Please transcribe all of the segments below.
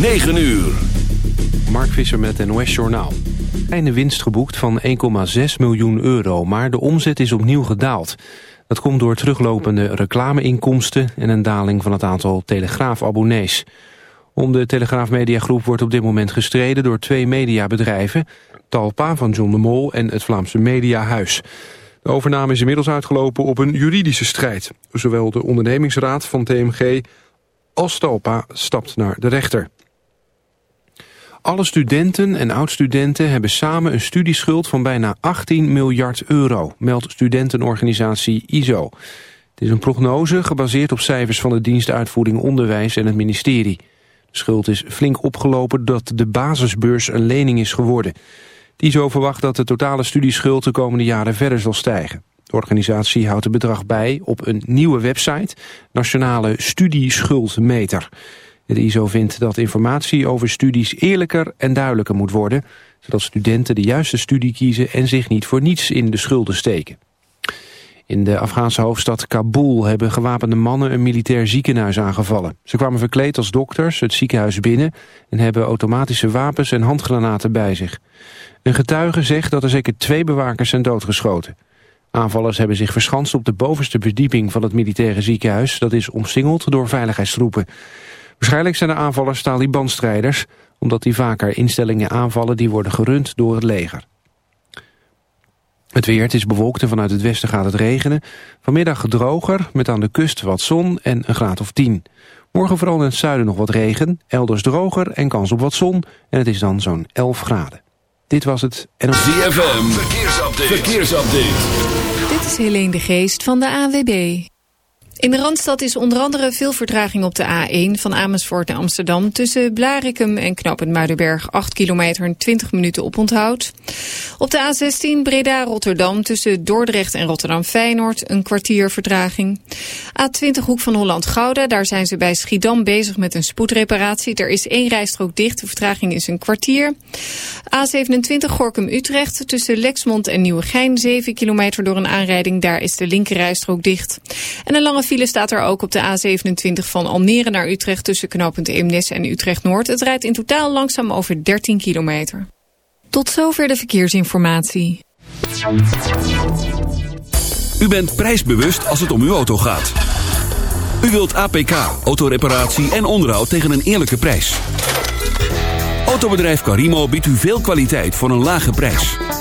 9 uur. Mark Visser met NOS Journaal. Kleine winst geboekt van 1,6 miljoen euro, maar de omzet is opnieuw gedaald. Dat komt door teruglopende reclameinkomsten en een daling van het aantal Telegraaf-abonnees. Om de Telegraaf Mediagroep wordt op dit moment gestreden door twee mediabedrijven... Talpa van John de Mol en het Vlaamse Mediahuis. De overname is inmiddels uitgelopen op een juridische strijd. Zowel de ondernemingsraad van TMG als Talpa stapt naar de rechter. Alle studenten en oud-studenten hebben samen een studieschuld van bijna 18 miljard euro, meldt studentenorganisatie ISO. Het is een prognose gebaseerd op cijfers van de dienst Uitvoering Onderwijs en het ministerie. De schuld is flink opgelopen dat de basisbeurs een lening is geworden. ISO verwacht dat de totale studieschuld de komende jaren verder zal stijgen. De organisatie houdt het bedrag bij op een nieuwe website, Nationale Studieschuldmeter. De ISO vindt dat informatie over studies eerlijker en duidelijker moet worden... zodat studenten de juiste studie kiezen en zich niet voor niets in de schulden steken. In de Afghaanse hoofdstad Kabul hebben gewapende mannen een militair ziekenhuis aangevallen. Ze kwamen verkleed als dokters het ziekenhuis binnen en hebben automatische wapens en handgranaten bij zich. Een getuige zegt dat er zeker twee bewakers zijn doodgeschoten. Aanvallers hebben zich verschanst op de bovenste verdieping van het militaire ziekenhuis. Dat is omsingeld door veiligheidstroepen. Waarschijnlijk zijn de aanvallers Taliban-strijders... omdat die vaker instellingen aanvallen die worden gerund door het leger. Het weer, het is bewolkt en vanuit het westen gaat het regenen. Vanmiddag droger, met aan de kust wat zon en een graad of 10. Morgen vooral in het zuiden nog wat regen, elders droger en kans op wat zon. En het is dan zo'n 11 graden. Dit was het en ZFM, verkeersupdate. verkeersupdate. Dit is Helene de Geest van de AWB. In de Randstad is onder andere veel vertraging op de A1 van Amersfoort naar Amsterdam. Tussen Blarikum en Knopend Muidenberg 8 kilometer en 20 minuten oponthoud. Op de A16 Breda-Rotterdam tussen Dordrecht en Rotterdam-Feyenoord een kwartier vertraging. A20 Hoek van Holland-Gouda, daar zijn ze bij Schiedam bezig met een spoedreparatie. Er is één rijstrook dicht, de vertraging is een kwartier. A27 Gorkum-Utrecht tussen Lexmond en Nieuwegein 7 kilometer door een aanrijding. Daar is de linkerrijstrook dicht. En een lange file staat er ook op de A27 van Almere naar Utrecht tussen knooppunt Eemnes en Utrecht-Noord. Het rijdt in totaal langzaam over 13 kilometer. Tot zover de verkeersinformatie. U bent prijsbewust als het om uw auto gaat. U wilt APK, autoreparatie en onderhoud tegen een eerlijke prijs. Autobedrijf Carimo biedt u veel kwaliteit voor een lage prijs.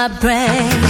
my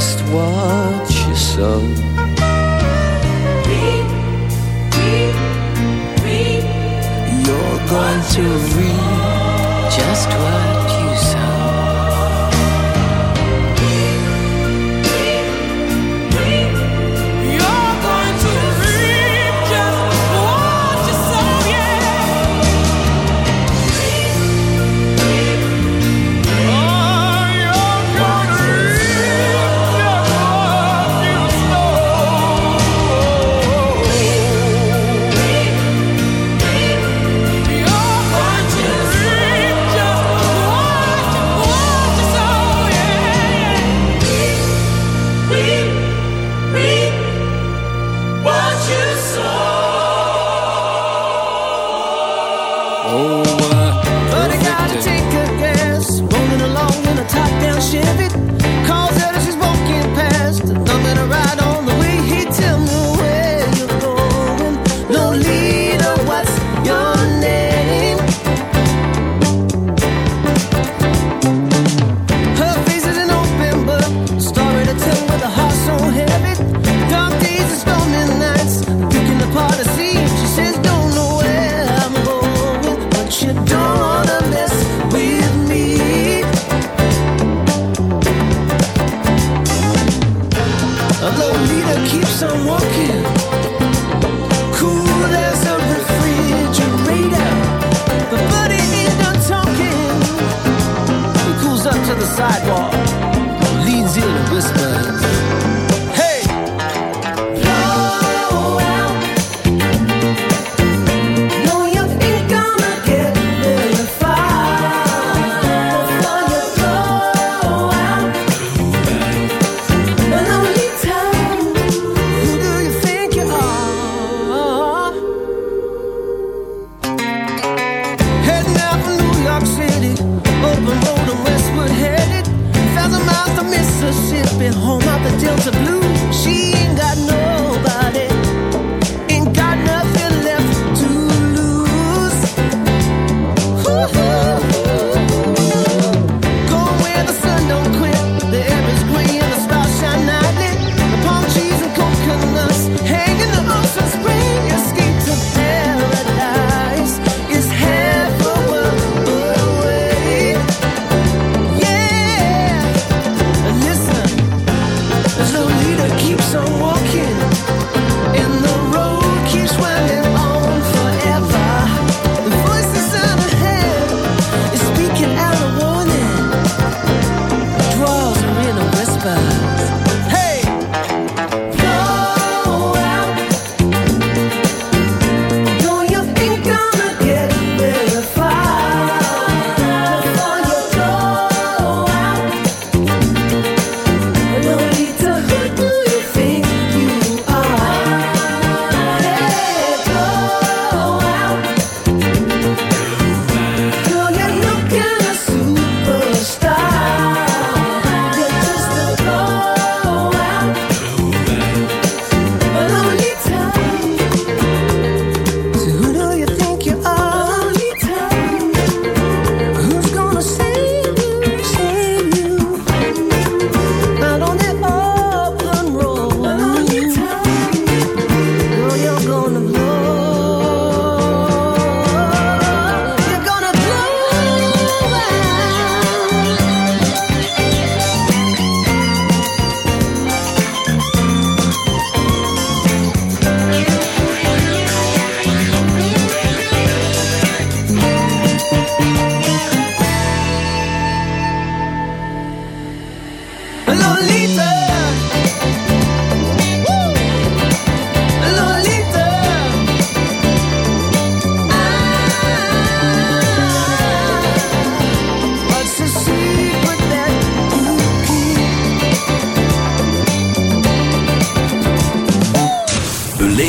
just watch yourself. You're going to read. Just what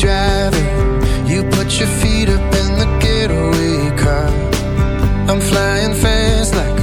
driving. You put your feet up in the getaway car. I'm flying fast like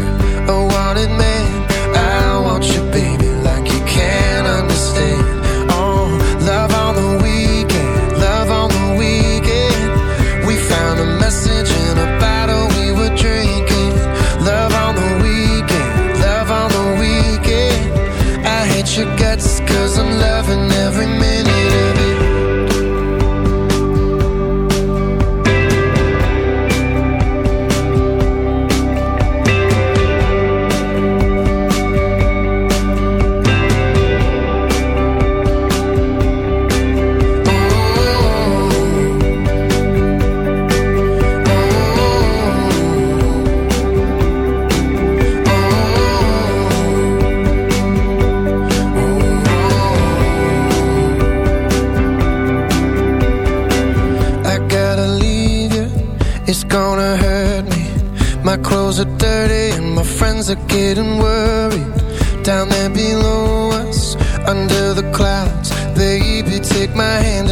eyes are getting worried. Down there below us, under the clouds Baby, take my hand.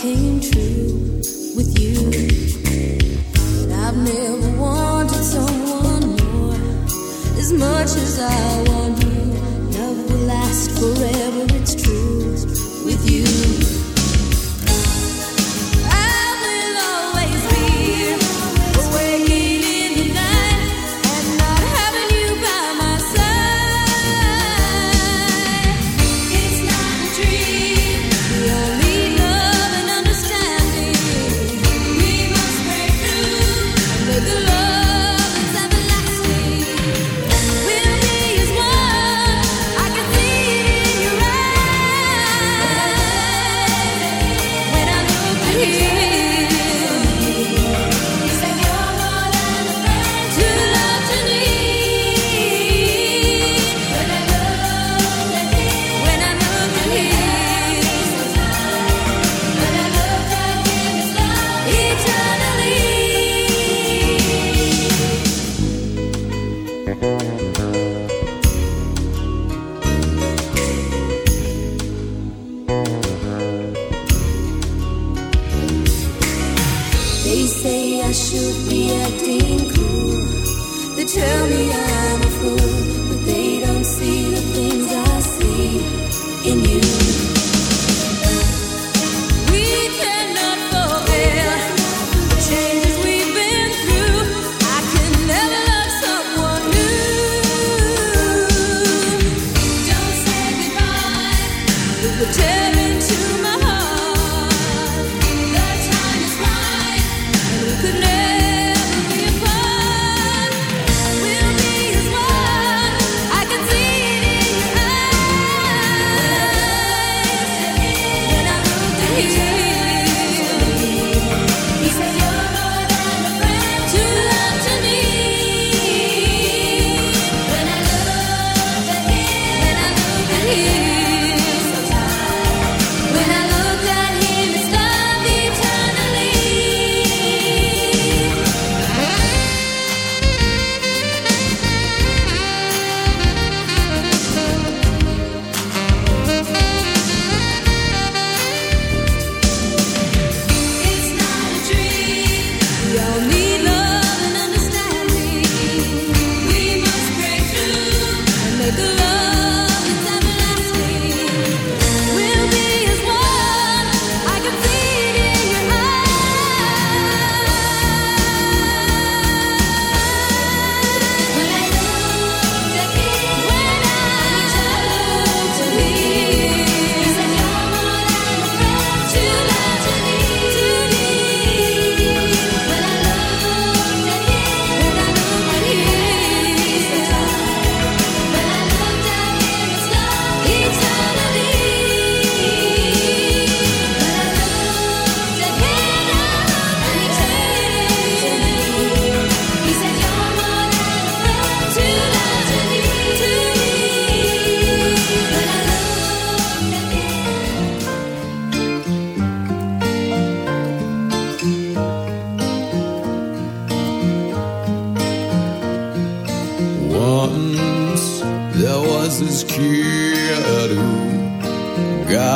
came true with you. I've never wanted someone more as much as I.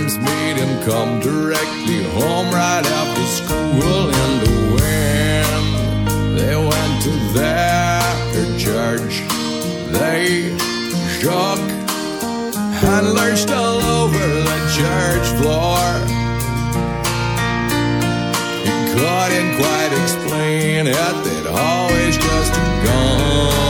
parents made him come directly home right after school in the wind. They went to their church. They shook and lurched all over the church floor. He couldn't quite explain it. They'd always just gone.